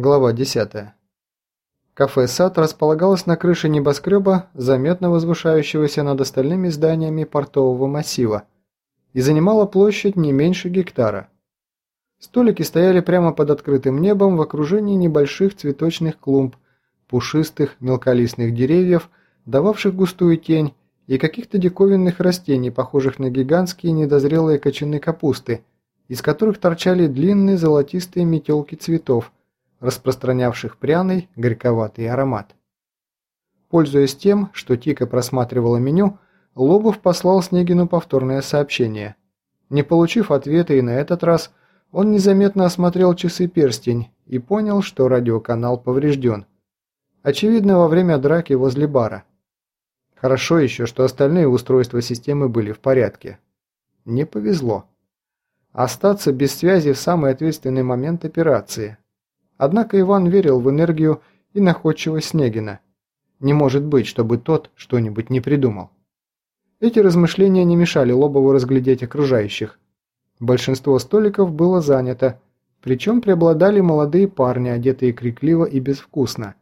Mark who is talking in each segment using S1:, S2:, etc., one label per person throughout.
S1: Глава 10. Кафе «Сад» располагалось на крыше небоскреба, заметно возвышающегося над остальными зданиями портового массива, и занимало площадь не меньше гектара. Столики стояли прямо под открытым небом в окружении небольших цветочных клумб, пушистых мелколистных деревьев, дававших густую тень, и каких-то диковинных растений, похожих на гигантские недозрелые кочаны капусты, из которых торчали длинные золотистые метелки цветов – распространявших пряный, горьковатый аромат. Пользуясь тем, что Тика просматривала меню, Лобов послал Снегину повторное сообщение. Не получив ответа и на этот раз, он незаметно осмотрел часы-перстень и понял, что радиоканал поврежден. Очевидно, во время драки возле бара. Хорошо еще, что остальные устройства системы были в порядке. Не повезло. Остаться без связи в самый ответственный момент операции – Однако Иван верил в энергию и находчивость Снегина. Не может быть, чтобы тот что-нибудь не придумал. Эти размышления не мешали Лобову разглядеть окружающих. Большинство столиков было занято, причем преобладали молодые парни, одетые крикливо и безвкусно.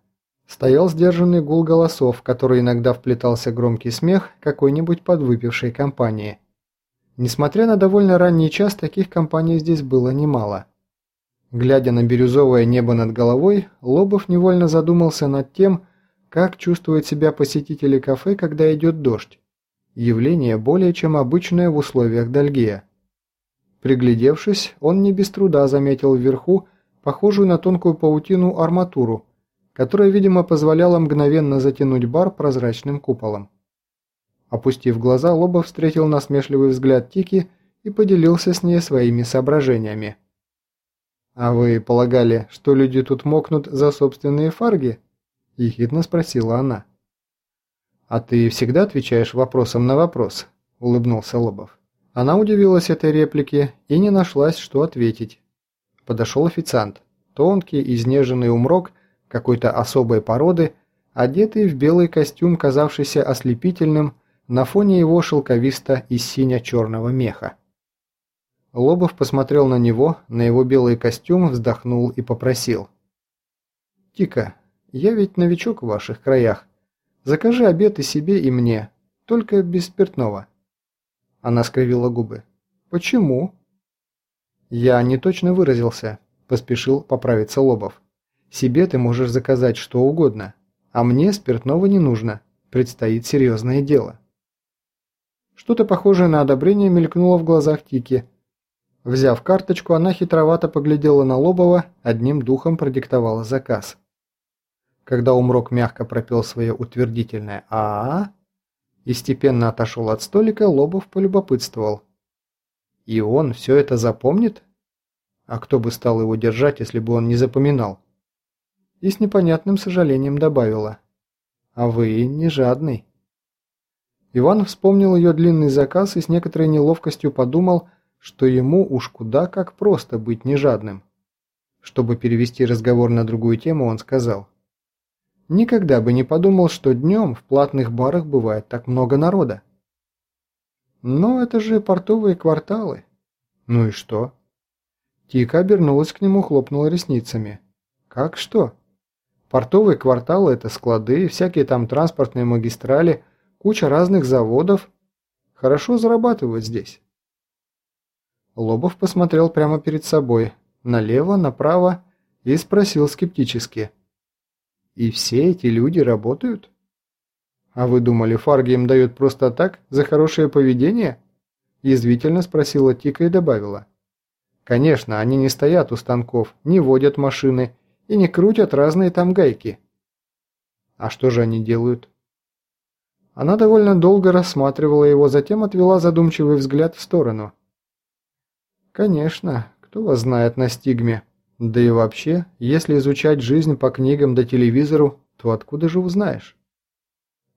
S1: Стоял сдержанный гул голосов, в который иногда вплетался громкий смех какой-нибудь подвыпившей компании. Несмотря на довольно ранний час, таких компаний здесь было немало. Глядя на бирюзовое небо над головой, Лобов невольно задумался над тем, как чувствуют себя посетители кафе, когда идет дождь. Явление более чем обычное в условиях Дальгея. Приглядевшись, он не без труда заметил вверху похожую на тонкую паутину арматуру, которая, видимо, позволяла мгновенно затянуть бар прозрачным куполом. Опустив глаза, Лобов встретил насмешливый взгляд Тики и поделился с ней своими соображениями. «А вы полагали, что люди тут мокнут за собственные фарги?» – ехидно спросила она. «А ты всегда отвечаешь вопросом на вопрос?» – улыбнулся Лобов. Она удивилась этой реплике и не нашлась, что ответить. Подошел официант, тонкий, изнеженный умрок какой-то особой породы, одетый в белый костюм, казавшийся ослепительным на фоне его шелковисто и синя-черного меха. Лобов посмотрел на него, на его белый костюм, вздохнул и попросил. «Тика, я ведь новичок в ваших краях. Закажи обед и себе, и мне, только без спиртного». Она скривила губы. «Почему?» «Я не точно выразился», – поспешил поправиться Лобов. «Себе ты можешь заказать что угодно, а мне спиртного не нужно. Предстоит серьезное дело». Что-то похожее на одобрение мелькнуло в глазах Тики – Взяв карточку, она хитровато поглядела на Лобова, одним духом продиктовала заказ. Когда Умрок мягко пропел свое утвердительное а, и степенно отошел от столика, Лобов полюбопытствовал. «И он все это запомнит? А кто бы стал его держать, если бы он не запоминал?» И с непонятным сожалением добавила. «А вы не жадный». Иван вспомнил ее длинный заказ и с некоторой неловкостью подумал, что ему уж куда как просто быть нежадным. Чтобы перевести разговор на другую тему, он сказал. «Никогда бы не подумал, что днем в платных барах бывает так много народа». «Но это же портовые кварталы». «Ну и что?» Тика обернулась к нему, хлопнула ресницами. «Как что?» «Портовые кварталы – это склады, всякие там транспортные магистрали, куча разных заводов. Хорошо зарабатывают здесь». Лобов посмотрел прямо перед собой, налево, направо, и спросил скептически. «И все эти люди работают?» «А вы думали, фарги им дают просто так, за хорошее поведение?» Язвительно спросила Тика и добавила. «Конечно, они не стоят у станков, не водят машины и не крутят разные там гайки». «А что же они делают?» Она довольно долго рассматривала его, затем отвела задумчивый взгляд в сторону. Конечно, кто вас знает на стигме. Да и вообще, если изучать жизнь по книгам да телевизору, то откуда же узнаешь?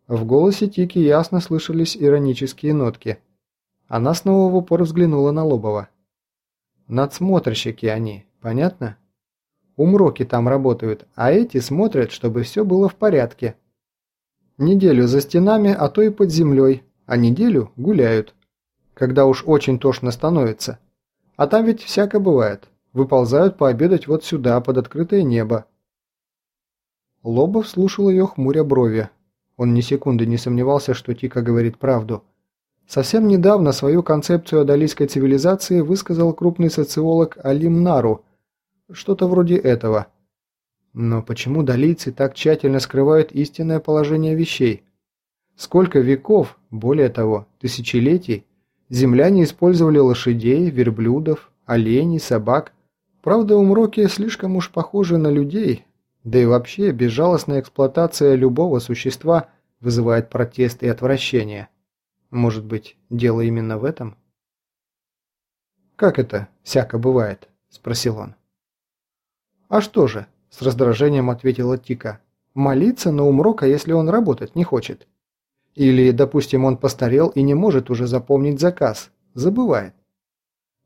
S1: В голосе Тики ясно слышались иронические нотки. Она снова в упор взглянула на Лобова. Надсмотрщики они, понятно? Умроки там работают, а эти смотрят, чтобы все было в порядке. Неделю за стенами, а то и под землей, а неделю гуляют. Когда уж очень тошно становится. А там ведь всяко бывает. выползают пообедать вот сюда, под открытое небо. Лобов слушал ее хмуря брови. Он ни секунды не сомневался, что Тика говорит правду. Совсем недавно свою концепцию адалийской цивилизации высказал крупный социолог Алим Нару. Что-то вроде этого. Но почему далийцы так тщательно скрывают истинное положение вещей? Сколько веков, более того, тысячелетий, земляне использовали лошадей, верблюдов, оленей, собак. Правда, умроки слишком уж похожи на людей, да и вообще безжалостная эксплуатация любого существа вызывает протест и отвращение. Может быть, дело именно в этом? «Как это всяко бывает?» – спросил он. «А что же?» – с раздражением ответила Тика. «Молиться на умрока, если он работать не хочет. Или, допустим, он постарел и не может уже запомнить заказ, забывает.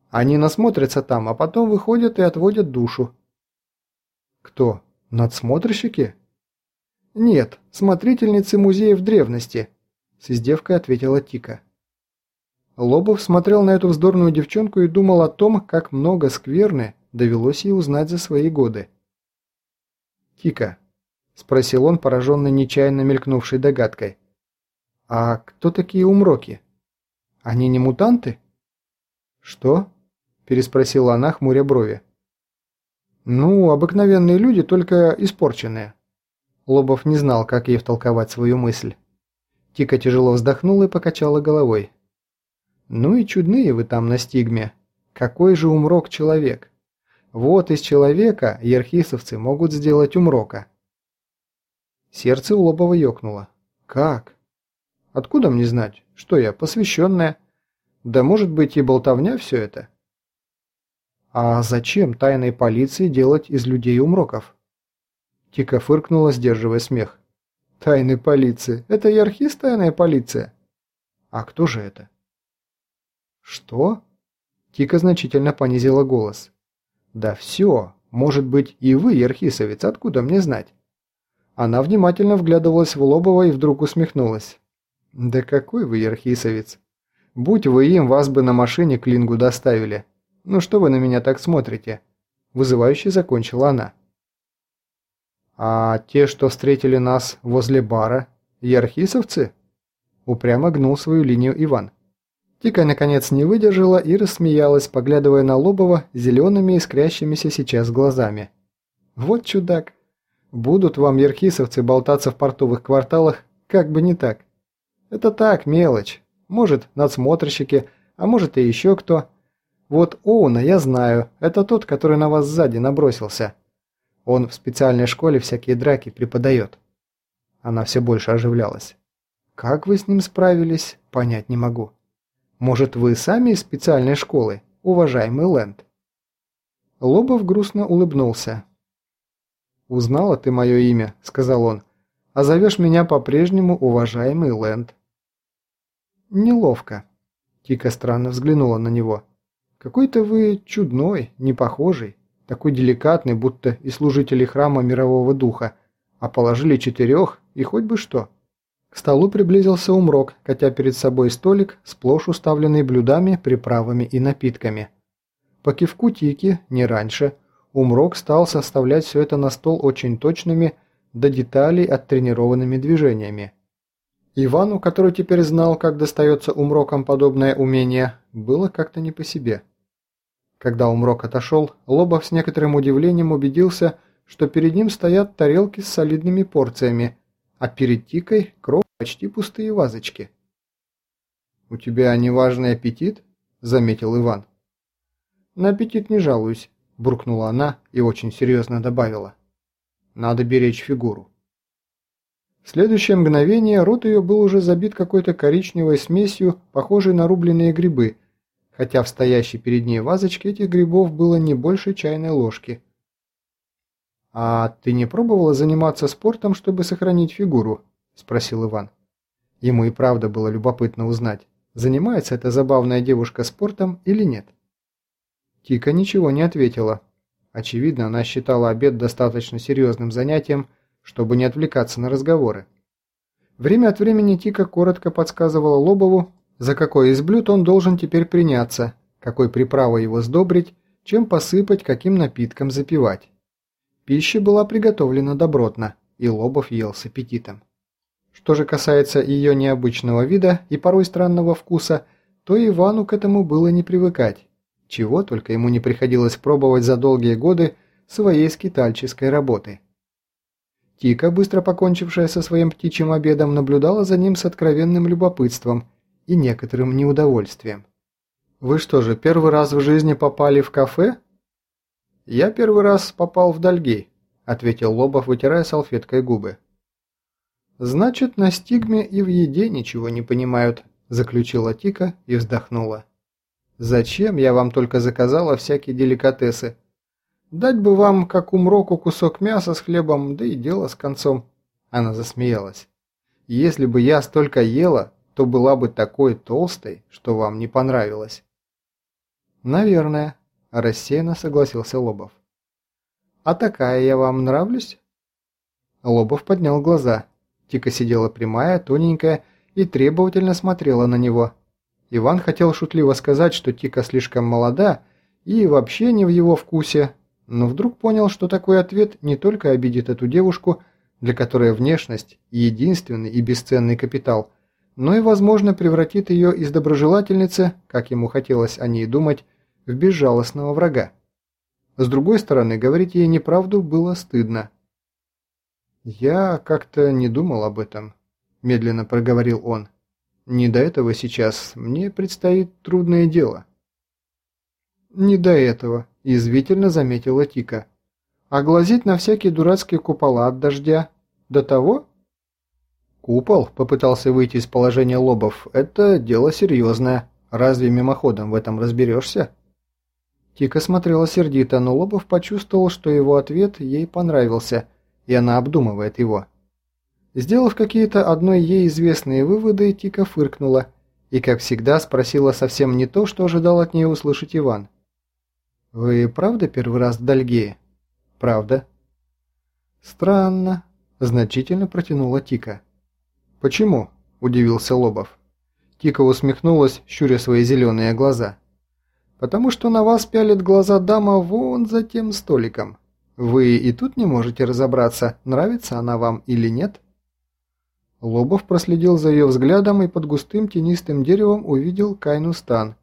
S1: Они насмотрятся там, а потом выходят и отводят душу. Кто? Надсмотрщики? Нет, смотрительницы музеев древности, с издевкой ответила Тика. Лобов смотрел на эту вздорную девчонку и думал о том, как много скверны довелось ей узнать за свои годы. «Тика», – спросил он, пораженный нечаянно мелькнувшей догадкой, – «а кто такие умроки? Они не мутанты?» «Что?» – переспросила она, хмуря брови. «Ну, обыкновенные люди, только испорченные». Лобов не знал, как ей втолковать свою мысль. Тика тяжело вздохнула и покачала головой. «Ну и чудные вы там на стигме. Какой же умрок человек? Вот из человека ерхисовцы могут сделать умрока». Сердце у Лобова ёкнуло. «Как? Откуда мне знать? Что я, посвященная? Да может быть и болтовня все это?» А зачем тайной полиции делать из людей умроков? Тика фыркнула, сдерживая смех. Тайной полиции? Это архиз тайная полиция? А кто же это? Что? Тика значительно понизила голос. Да все, может быть и вы, Ерхисовец, откуда мне знать? Она внимательно вглядывалась в Лобова и вдруг усмехнулась. «Да какой вы ерхисовец! Будь вы им, вас бы на машине к Лингу доставили. «Ну что вы на меня так смотрите?» Вызывающе закончила она. «А те, что встретили нас возле бара, ярхисовцы?» Упрямо гнул свою линию Иван. Тика наконец не выдержала и рассмеялась, поглядывая на Лобова зелеными искрящимися сейчас глазами. «Вот чудак! Будут вам ярхисовцы болтаться в портовых кварталах, как бы не так. Это так, мелочь. Может, надсмотрщики, а может и еще кто. Вот Оуна я знаю, это тот, который на вас сзади набросился. Он в специальной школе всякие драки преподает. Она все больше оживлялась. Как вы с ним справились, понять не могу. Может, вы сами из специальной школы, уважаемый Лэнд? Лобов грустно улыбнулся. «Узнала ты мое имя», — сказал он, — «а зовешь меня по-прежнему уважаемый Лэнд». «Неловко», — Тика странно взглянула на него. Какой-то вы чудной, не похожий, такой деликатный, будто и служители храма мирового духа, а положили четырех, и хоть бы что. К столу приблизился умрок, хотя перед собой столик, сплошь уставленный блюдами, приправами и напитками. По кивку Тики, не раньше, умрок стал составлять все это на стол очень точными, до деталей оттренированными движениями. Ивану, который теперь знал, как достается умрокам подобное умение, было как-то не по себе. Когда Умрок отошел, Лобов с некоторым удивлением убедился, что перед ним стоят тарелки с солидными порциями, а перед Тикой кров почти пустые вазочки. «У тебя неважный аппетит?» – заметил Иван. «На аппетит не жалуюсь», – буркнула она и очень серьезно добавила. «Надо беречь фигуру». В следующее мгновение рот ее был уже забит какой-то коричневой смесью, похожей на рубленые грибы – хотя в стоящей перед ней вазочке этих грибов было не больше чайной ложки. «А ты не пробовала заниматься спортом, чтобы сохранить фигуру?» – спросил Иван. Ему и правда было любопытно узнать, занимается эта забавная девушка спортом или нет. Тика ничего не ответила. Очевидно, она считала обед достаточно серьезным занятием, чтобы не отвлекаться на разговоры. Время от времени Тика коротко подсказывала Лобову, за какое из блюд он должен теперь приняться, какой приправой его сдобрить чем посыпать, каким напитком запивать. Пища была приготовлена добротно, и Лобов ел с аппетитом. Что же касается ее необычного вида и порой странного вкуса, то Ивану к этому было не привыкать, чего только ему не приходилось пробовать за долгие годы своей скитальческой работы. Тика, быстро покончившая со своим птичьим обедом, наблюдала за ним с откровенным любопытством и некоторым неудовольствием. «Вы что же, первый раз в жизни попали в кафе?» «Я первый раз попал в Дальгей», – ответил Лобов, вытирая салфеткой губы. «Значит, на стигме и в еде ничего не понимают», – заключила Тика и вздохнула. «Зачем я вам только заказала всякие деликатесы? Дать бы вам, как умроку, кусок мяса с хлебом, да и дело с концом». Она засмеялась. «Если бы я столько ела, то была бы такой толстой, что вам не понравилось». «Наверное», – рассеянно согласился Лобов. «А такая я вам нравлюсь?» Лобов поднял глаза. Тика сидела прямая, тоненькая и требовательно смотрела на него. Иван хотел шутливо сказать, что Тика слишком молода и вообще не в его вкусе, но вдруг понял, что такой ответ не только обидит эту девушку, для которой внешность – единственный и бесценный капитал, но и, возможно, превратит ее из доброжелательницы, как ему хотелось о ней думать, в безжалостного врага. С другой стороны, говорить ей неправду было стыдно. «Я как-то не думал об этом», – медленно проговорил он. «Не до этого сейчас. Мне предстоит трудное дело». «Не до этого», – язвительно заметила Тика. «А глазеть на всякие дурацкие купола от дождя? До того?» «Купол», – попытался выйти из положения лобов, – «это дело серьезное. Разве мимоходом в этом разберешься?» Тика смотрела сердито, но Лобов почувствовал, что его ответ ей понравился, и она обдумывает его. Сделав какие-то одной ей известные выводы, Тика фыркнула и, как всегда, спросила совсем не то, что ожидал от нее услышать Иван. «Вы правда первый раз в Дальгее?» «Правда». «Странно», – значительно протянула Тика. «Почему?» – удивился Лобов. Тика усмехнулась, щуря свои зеленые глаза потому что на вас пялит глаза дама вон за тем столиком. Вы и тут не можете разобраться, нравится она вам или нет?» Лобов проследил за ее взглядом и под густым тенистым деревом увидел Кайну Стан.